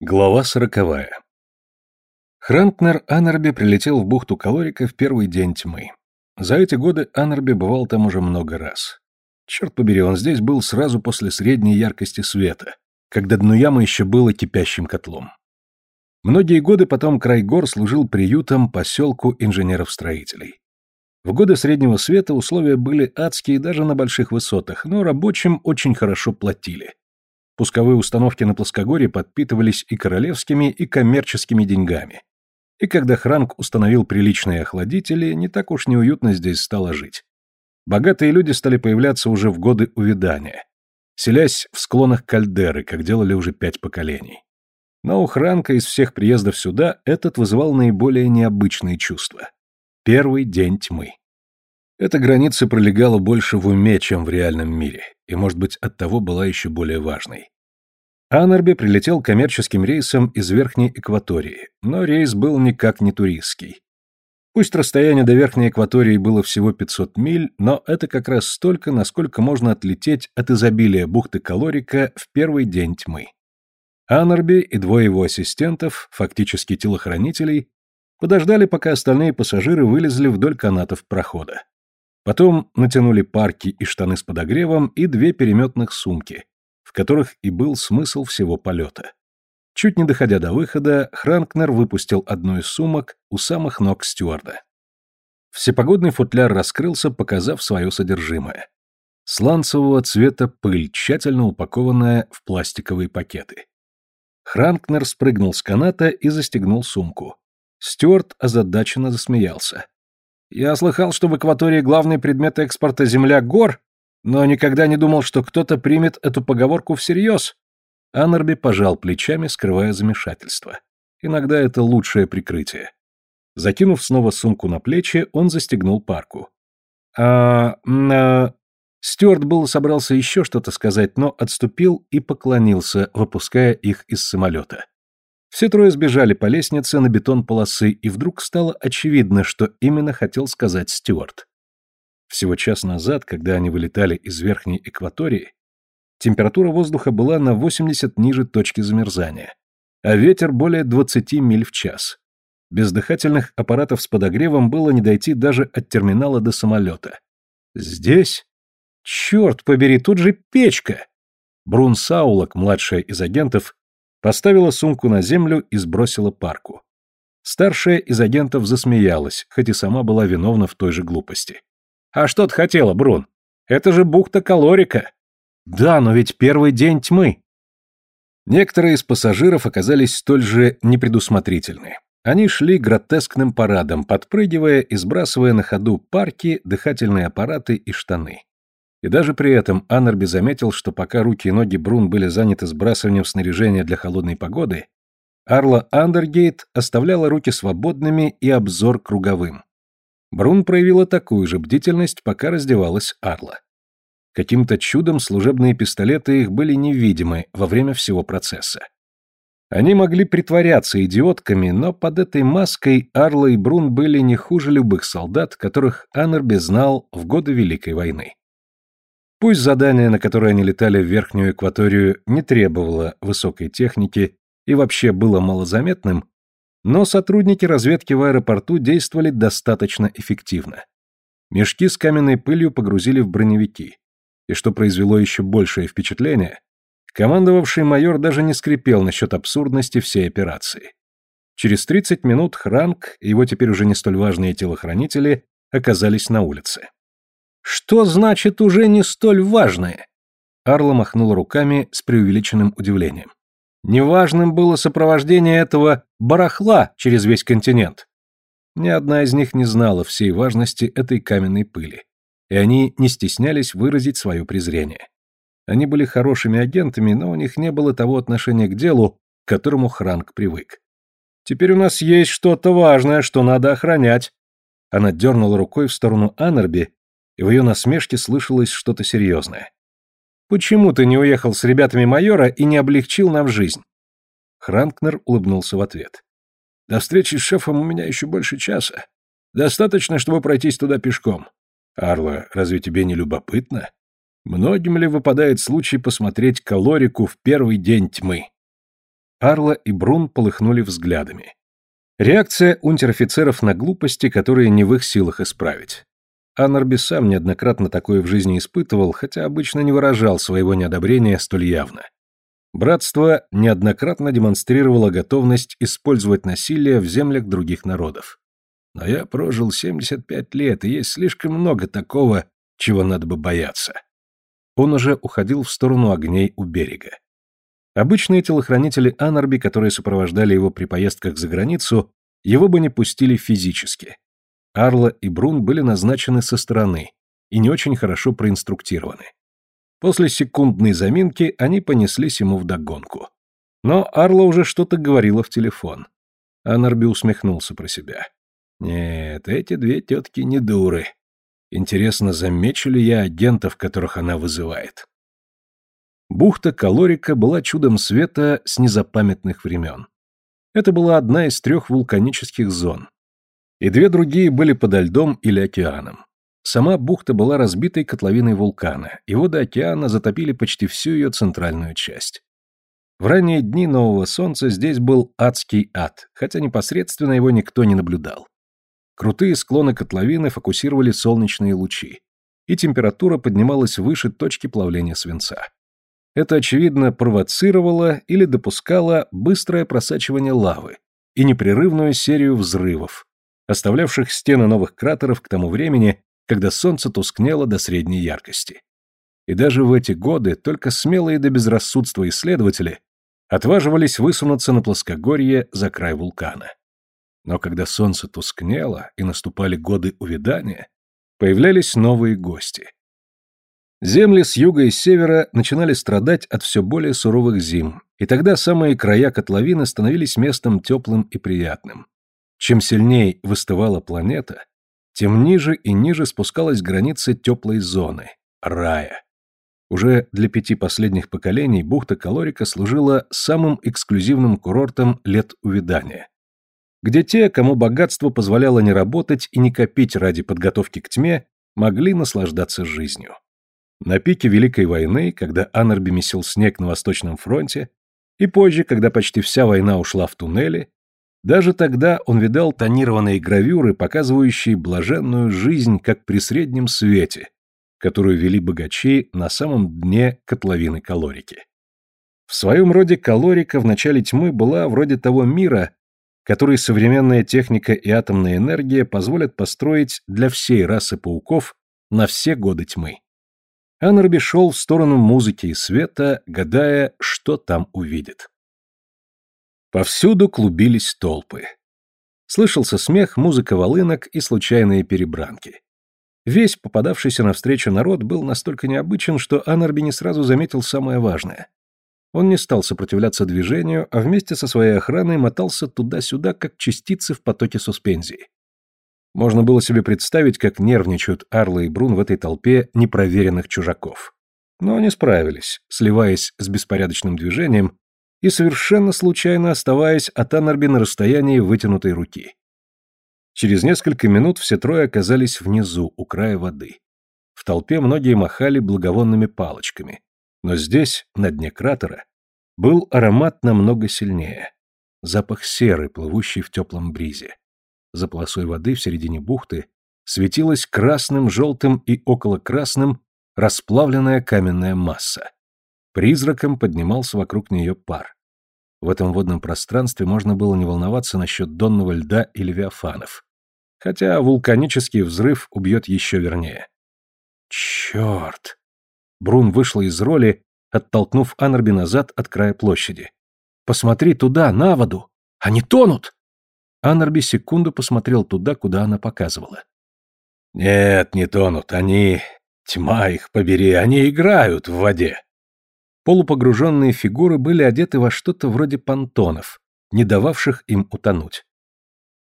Глава сороковая. Хрантнер Аннерби прилетел в бухту Калорика в первый день тьмы. За эти годы Аннерби бывал там уже много раз. Черт побери, он здесь был сразу после средней яркости света, когда дно ямы еще было кипящим котлом. Многие годы потом край гор служил приютом поселку инженеров-строителей. В годы среднего света условия были адские даже на больших высотах, но рабочим очень хорошо платили. Пусковые установки на плоскогорье подпитывались и королевскими, и коммерческими деньгами. И когда Хранк установил приличные охладители, не так уж неуютно здесь стало жить. Богатые люди стали появляться уже в годы увядания, селясь в склонах кальдеры, как делали уже пять поколений. Но у Хранка из всех приездов сюда этот вызывал наиболее необычные чувства. Первый день тьмы. Эта граница пролегала больше в уме, чем в реальном мире, и, может быть, оттого была еще более важной. Аннерби прилетел коммерческим рейсом из Верхней Экватории, но рейс был никак не туристский. Пусть расстояние до Верхней Экватории было всего 500 миль, но это как раз столько, насколько можно отлететь от изобилия бухты Калорика в первый день тьмы. Аннерби и двое его ассистентов, фактически телохранителей, подождали, пока остальные пассажиры вылезли вдоль канатов прохода. Потом натянули парки и штаны с подогревом и две переметных сумки, которых и был смысл всего полета. Чуть не доходя до выхода, Хранкнер выпустил одну из сумок у самых ног стюарда. Всепогодный футляр раскрылся, показав свое содержимое. Сланцевого цвета пыль, тщательно упакованная в пластиковые пакеты. Хранкнер спрыгнул с каната и застегнул сумку. Стюарт озадаченно засмеялся. Я слыхал, что в экватории главный предмет экспорта земля гор, но никогда не думал, что кто-то примет эту поговорку всерьез. Аннерби пожал плечами, скрывая замешательство. Иногда это лучшее прикрытие. Закинув снова сумку на плечи, он застегнул парку. А, а... Стюарт был собрался еще что-то сказать, но отступил и поклонился, выпуская их из самолета. Все трое сбежали по лестнице на бетон полосы, и вдруг стало очевидно, что именно хотел сказать Стюарт. Всего час назад, когда они вылетали из верхней экватории, температура воздуха была на 80 ниже точки замерзания, а ветер более 20 миль в час. Без дыхательных аппаратов с подогревом было не дойти даже от терминала до самолета. Здесь? Черт побери, тут же печка! Брун Саулок, младшая из агентов, Поставила сумку на землю и сбросила парку. Старшая из агентов засмеялась, хоть и сама была виновна в той же глупости. «А что ты хотела, Брун? Это же бухта Калорика!» «Да, но ведь первый день тьмы!» Некоторые из пассажиров оказались столь же непредусмотрительны. Они шли гротескным парадом, подпрыгивая и сбрасывая на ходу парки, дыхательные аппараты и штаны. И даже при этом Аннерби заметил, что пока руки и ноги Брун были заняты сбрасыванием снаряжения для холодной погоды, Арла Андергейт оставляла руки свободными и обзор круговым. Брун проявила такую же бдительность, пока раздевалась Арла. Каким-то чудом служебные пистолеты их были невидимы во время всего процесса. Они могли притворяться идиотками, но под этой маской Арла и Брун были не хуже любых солдат, которых Аннерби знал в годы Великой войны. Пусть задание, на которое они летали в Верхнюю Экваторию, не требовало высокой техники и вообще было малозаметным, но сотрудники разведки в аэропорту действовали достаточно эффективно. Мешки с каменной пылью погрузили в броневики. И что произвело еще большее впечатление, командовавший майор даже не скрипел насчет абсурдности всей операции. Через 30 минут Хранк и его теперь уже не столь важные телохранители оказались на улице. Что значит уже не столь важное? Арла махнула руками с преувеличенным удивлением. Неважным было сопровождение этого барахла через весь континент. Ни одна из них не знала всей важности этой каменной пыли, и они не стеснялись выразить свое презрение. Они были хорошими агентами, но у них не было того отношения к делу, к которому Хранк привык. «Теперь у нас есть что-то важное, что надо охранять». Она дернула рукой в сторону Аннерби, и в ее насмешке слышалось что-то серьезное. «Почему ты не уехал с ребятами майора и не облегчил нам жизнь?» Хранкнер улыбнулся в ответ. «До встречи с шефом у меня еще больше часа. Достаточно, чтобы пройтись туда пешком. Арла, разве тебе не любопытно? Многим ли выпадает случай посмотреть калорику в первый день тьмы?» Арла и Брун полыхнули взглядами. Реакция унтер-офицеров на глупости, которые не в их силах исправить. Аннарби сам неоднократно такое в жизни испытывал, хотя обычно не выражал своего неодобрения столь явно. Братство неоднократно демонстрировало готовность использовать насилие в землях других народов. Но я прожил 75 лет, и есть слишком много такого, чего надо бы бояться. Он уже уходил в сторону огней у берега. Обычные телохранители Анарби, которые сопровождали его при поездках за границу, его бы не пустили физически. Арла и Брун были назначены со стороны и не очень хорошо проинструктированы. После секундной заминки они понеслись ему вдогонку. Но Арла уже что-то говорила в телефон. Анарби усмехнулся про себя. «Нет, эти две тетки не дуры. Интересно, замечу ли я агентов, которых она вызывает?» Бухта Калорика была чудом света с незапамятных времен. Это была одна из трех вулканических зон. И две другие были подо льдом или океаном. Сама бухта была разбитой котловиной вулкана, и воды океана затопили почти всю ее центральную часть. В ранние дни нового солнца здесь был адский ад, хотя непосредственно его никто не наблюдал. Крутые склоны котловины фокусировали солнечные лучи, и температура поднималась выше точки плавления свинца. Это, очевидно, провоцировало или допускало быстрое просачивание лавы и непрерывную серию взрывов, оставлявших стены новых кратеров к тому времени, когда солнце тускнело до средней яркости. И даже в эти годы только смелые до безрассудства исследователи отваживались высунуться на плоскогорье за край вулкана. Но когда солнце тускнело и наступали годы увядания, появлялись новые гости. Земли с юга и севера начинали страдать от все более суровых зим, и тогда самые края котловины становились местом теплым и приятным. Чем сильнее выстывала планета, тем ниже и ниже спускалась граница теплой зоны – рая. Уже для пяти последних поколений бухта Калорика служила самым эксклюзивным курортом лет увядания, где те, кому богатство позволяло не работать и не копить ради подготовки к тьме, могли наслаждаться жизнью. На пике Великой войны, когда Аннерби месил снег на Восточном фронте, и позже, когда почти вся война ушла в туннели, даже тогда он видал тонированные гравюры, показывающие блаженную жизнь, как при среднем свете, которую вели богачи на самом дне котловины калорики. В своем роде калорика в начале тьмы была вроде того мира, который современная техника и атомная энергия позволят построить для всей расы пауков на все годы тьмы. Аннерби шел в сторону музыки и света, гадая, что там увидит. Повсюду клубились толпы. Слышался смех, музыка волынок и случайные перебранки. Весь попадавшийся навстречу народ был настолько необычен, что Аннерби не сразу заметил самое важное. Он не стал сопротивляться движению, а вместе со своей охраной мотался туда-сюда, как частицы в потоке суспензии. Можно было себе представить, как нервничают Арла и Брун в этой толпе непроверенных чужаков. Но они справились, сливаясь с беспорядочным движением и совершенно случайно оставаясь от Аннерби на расстоянии вытянутой руки. Через несколько минут все трое оказались внизу, у края воды. В толпе многие махали благовонными палочками, но здесь, на дне кратера, был аромат намного сильнее. Запах серы, плывущий в теплом бризе за полосой воды в середине бухты светилась красным, желтым и околокрасным расплавленная каменная масса. Призраком поднимался вокруг нее пар. В этом водном пространстве можно было не волноваться насчет донного льда и левиафанов. Хотя вулканический взрыв убьет еще вернее. Черт! Брун вышла из роли, оттолкнув Анарби назад от края площади. «Посмотри туда, на воду! Они тонут!» Аннерби секунду посмотрел туда, куда она показывала. «Нет, не тонут. Они... Тьма их побери, они играют в воде». Полупогруженные фигуры были одеты во что-то вроде понтонов, не дававших им утонуть.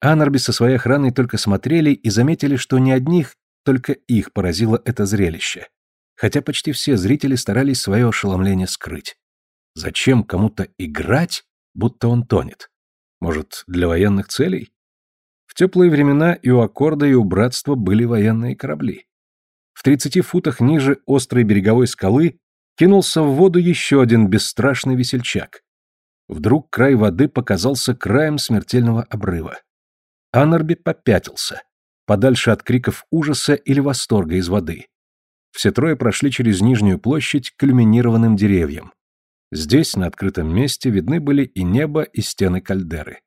Аннерби со своей охраной только смотрели и заметили, что не одних, только их поразило это зрелище. Хотя почти все зрители старались свое ошеломление скрыть. Зачем кому-то играть, будто он тонет? Может, для военных целей? В теплые времена и у Аккорда, и у Братства были военные корабли. В 30 футах ниже острой береговой скалы кинулся в воду еще один бесстрашный весельчак. Вдруг край воды показался краем смертельного обрыва. Аннерби попятился, подальше от криков ужаса или восторга из воды. Все трое прошли через нижнюю площадь к иллюминированным деревьям. Здесь, на открытом месте, видны были и небо, и стены кальдеры.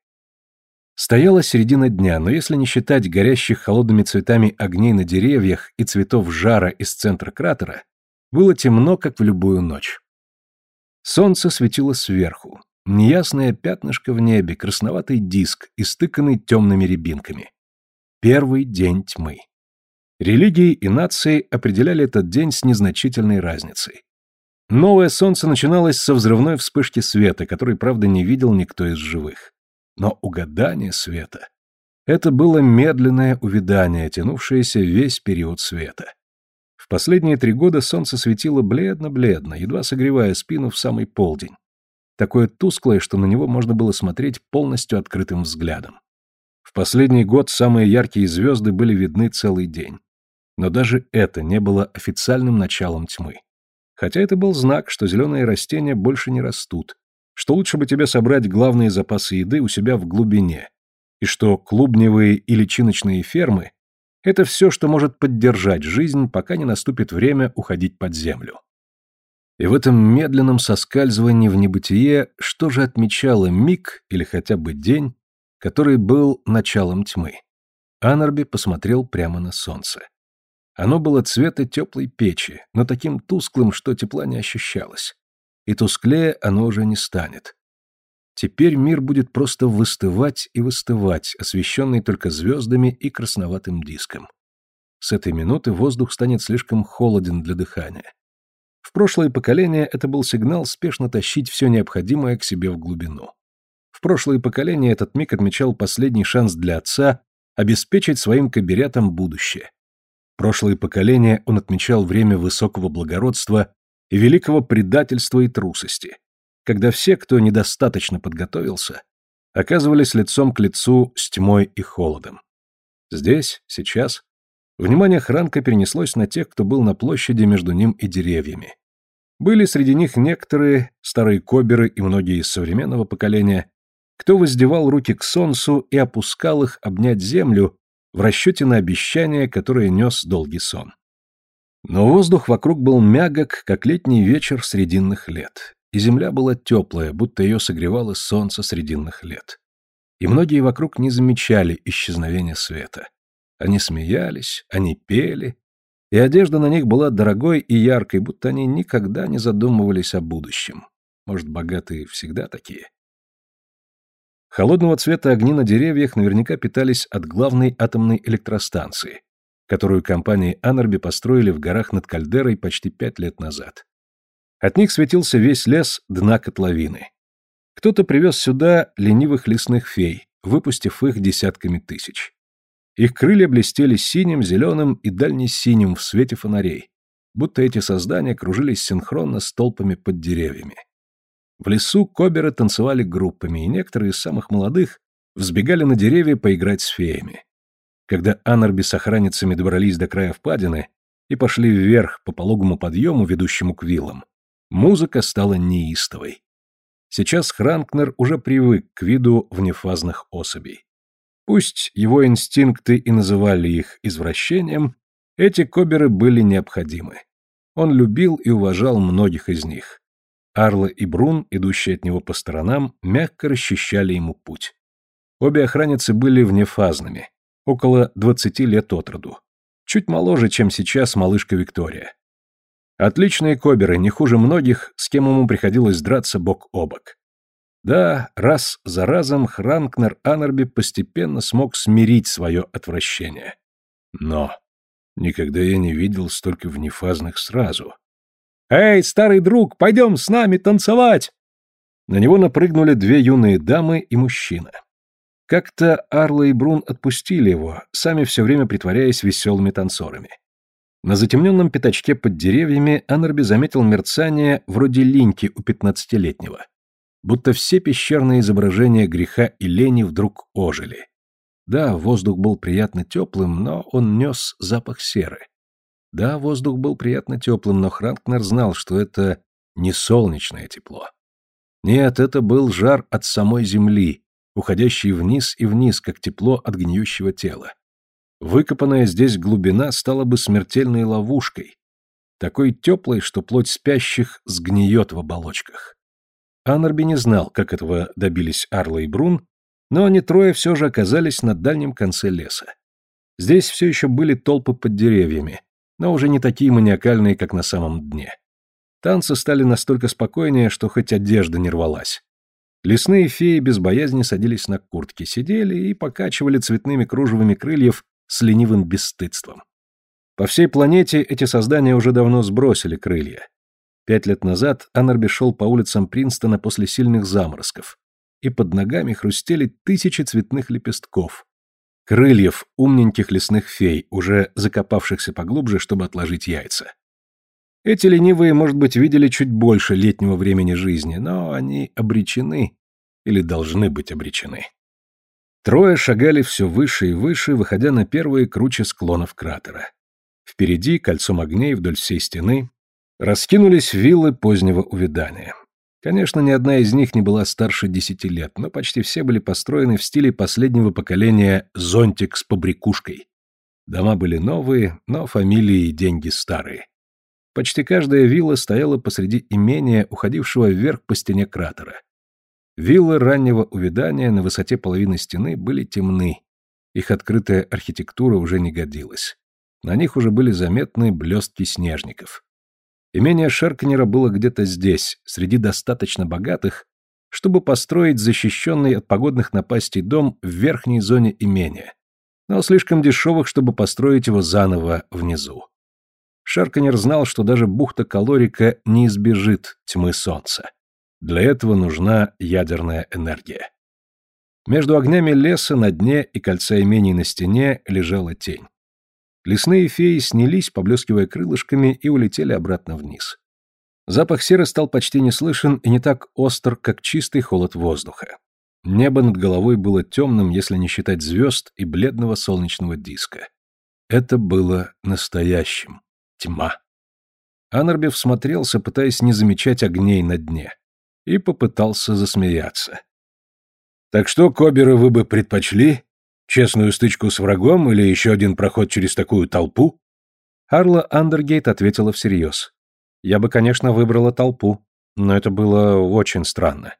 Стояла середина дня, но если не считать горящих холодными цветами огней на деревьях и цветов жара из центра кратера, было темно, как в любую ночь. Солнце светило сверху. Неясное пятнышко в небе, красноватый диск, истыканный темными рябинками. Первый день тьмы. Религии и нации определяли этот день с незначительной разницей. Новое солнце начиналось со взрывной вспышки света, который, правда, не видел никто из живых. Но угадание света — это было медленное увядание, тянувшееся весь период света. Последние три года солнце светило бледно-бледно, едва согревая спину в самый полдень. Такое тусклое, что на него можно было смотреть полностью открытым взглядом. В последний год самые яркие звезды были видны целый день. Но даже это не было официальным началом тьмы. Хотя это был знак, что зеленые растения больше не растут, что лучше бы тебе собрать главные запасы еды у себя в глубине, и что клубневые и личиночные фермы – это все, что может поддержать жизнь, пока не наступит время уходить под землю. И в этом медленном соскальзывании в небытие что же отмечало миг или хотя бы день, который был началом тьмы? Анарби посмотрел прямо на солнце. Оно было цвета теплой печи, но таким тусклым, что тепла не ощущалось. И тусклее оно уже не станет. Теперь мир будет просто выстывать и выстывать, освещенный только звездами и красноватым диском. С этой минуты воздух станет слишком холоден для дыхания. В прошлое поколение это был сигнал спешно тащить все необходимое к себе в глубину. В прошлое поколение этот миг отмечал последний шанс для отца обеспечить своим каберятам будущее. Прошлые поколения он отмечал время высокого благородства и великого предательства и трусости, когда все, кто недостаточно подготовился, оказывались лицом к лицу с тьмой и холодом. Здесь, сейчас, внимание Хранка перенеслось на тех, кто был на площади между ним и деревьями. Были среди них некоторые, старые коберы и многие из современного поколения, кто воздевал руки к солнцу и опускал их обнять землю в расчете на обещание, которое нес долгий сон. Но воздух вокруг был мягок, как летний вечер срединных лет, и земля была теплая, будто ее согревало солнце срединных лет. И многие вокруг не замечали исчезновения света. Они смеялись, они пели, и одежда на них была дорогой и яркой, будто они никогда не задумывались о будущем. Может, богатые всегда такие? Холодного цвета огни на деревьях наверняка питались от главной атомной электростанции, которую компании Анарби построили в горах над Кальдерой почти пять лет назад. От них светился весь лес дна котловины. Кто-то привез сюда ленивых лесных фей, выпустив их десятками тысяч. Их крылья блестели синим, зеленым и дальне-синим в свете фонарей, будто эти создания кружились синхронно с толпами под деревьями. В лесу коберы танцевали группами, и некоторые из самых молодых взбегали на деревья поиграть с феями. Когда Анарби с охранницами добрались до края впадины и пошли вверх по пологому подъему, ведущему к виллам, музыка стала неистовой. Сейчас Хранкнер уже привык к виду внефазных особей. Пусть его инстинкты и называли их извращением, эти коберы были необходимы. Он любил и уважал многих из них. Арла и Брун, идущие от него по сторонам, мягко расчищали ему путь. Обе охранницы были внефазными, около двадцати лет от роду. Чуть моложе, чем сейчас малышка Виктория. Отличные коберы, не хуже многих, с кем ему приходилось драться бок о бок. Да, раз за разом Хранкнер Анарби постепенно смог смирить свое отвращение. Но никогда я не видел столько внефазных сразу. «Эй, старый друг, пойдем с нами танцевать!» На него напрыгнули две юные дамы и мужчина. Как-то Арла и Брун отпустили его, сами все время притворяясь веселыми танцорами. На затемненном пятачке под деревьями Анарби заметил мерцание вроде линьки у пятнадцатилетнего. Будто все пещерные изображения греха и лени вдруг ожили. Да, воздух был приятно теплым, но он нес запах серы. Да, воздух был приятно теплым, но Хранкнер знал, что это не солнечное тепло. Нет, это был жар от самой земли, уходящий вниз и вниз, как тепло от гниющего тела. Выкопанная здесь глубина стала бы смертельной ловушкой, такой теплой, что плоть спящих сгниет в оболочках. Аннерби не знал, как этого добились Арла и Брун, но они трое все же оказались на дальнем конце леса. Здесь все еще были толпы под деревьями, но уже не такие маниакальные, как на самом дне. Танцы стали настолько спокойнее, что хоть одежда не рвалась. Лесные феи без боязни садились на куртки, сидели и покачивали цветными кружевами крыльев с ленивым бесстыдством. По всей планете эти создания уже давно сбросили крылья. Пять лет назад Аннерби шел по улицам Принстона после сильных заморозков, и под ногами хрустели тысячи цветных лепестков, крыльев умненьких лесных фей, уже закопавшихся поглубже, чтобы отложить яйца. Эти ленивые, может быть, видели чуть больше летнего времени жизни, но они обречены или должны быть обречены. Трое шагали все выше и выше, выходя на первые круче склонов кратера. Впереди, кольцом огней вдоль всей стены, раскинулись виллы позднего увядания. Конечно, ни одна из них не была старше десяти лет, но почти все были построены в стиле последнего поколения «зонтик с побрякушкой». Дома были новые, но фамилии и деньги старые. Почти каждая вилла стояла посреди имения, уходившего вверх по стене кратера. Виллы раннего увядания на высоте половины стены были темны. Их открытая архитектура уже не годилась. На них уже были заметны блестки снежников. Имение Шеркнера было где-то здесь, среди достаточно богатых, чтобы построить защищенный от погодных напастей дом в верхней зоне имения, но слишком дешевых, чтобы построить его заново внизу. Шерканер знал, что даже бухта Калорика не избежит тьмы солнца. Для этого нужна ядерная энергия. Между огнями леса на дне и кольца имений на стене лежала тень. Лесные феи снялись, поблескивая крылышками, и улетели обратно вниз. Запах серы стал почти не слышен и не так остр, как чистый холод воздуха. Небо над головой было темным, если не считать звезд и бледного солнечного диска. Это было настоящим. Тьма. Анарби всмотрелся, пытаясь не замечать огней на дне, и попытался засмеяться. «Так что, Кобера, вы бы предпочли?» Честную стычку с врагом или еще один проход через такую толпу? Арла Андергейт ответила всерьез. Я бы, конечно, выбрала толпу, но это было очень странно.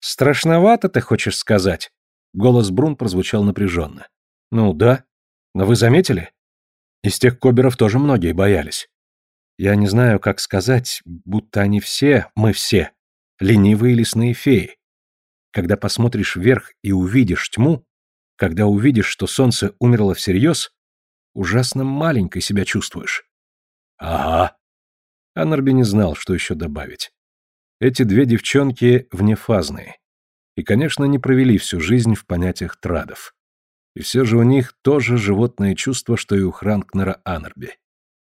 Страшновато, ты хочешь сказать? Голос Брун прозвучал напряженно. Ну да. Но вы заметили? Из тех коберов тоже многие боялись. Я не знаю, как сказать, будто они все, мы все, ленивые лесные феи. Когда посмотришь вверх и увидишь тьму, когда увидишь, что солнце умерло всерьез, ужасно маленькой себя чувствуешь. Ага. Аннарби не знал, что еще добавить. Эти две девчонки внефазные. И, конечно, не провели всю жизнь в понятиях традов. И все же у них тоже животное чувство, что и у Хранкнера Аннарби.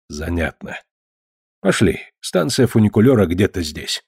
Занятно. Пошли, станция фуникулера где-то здесь.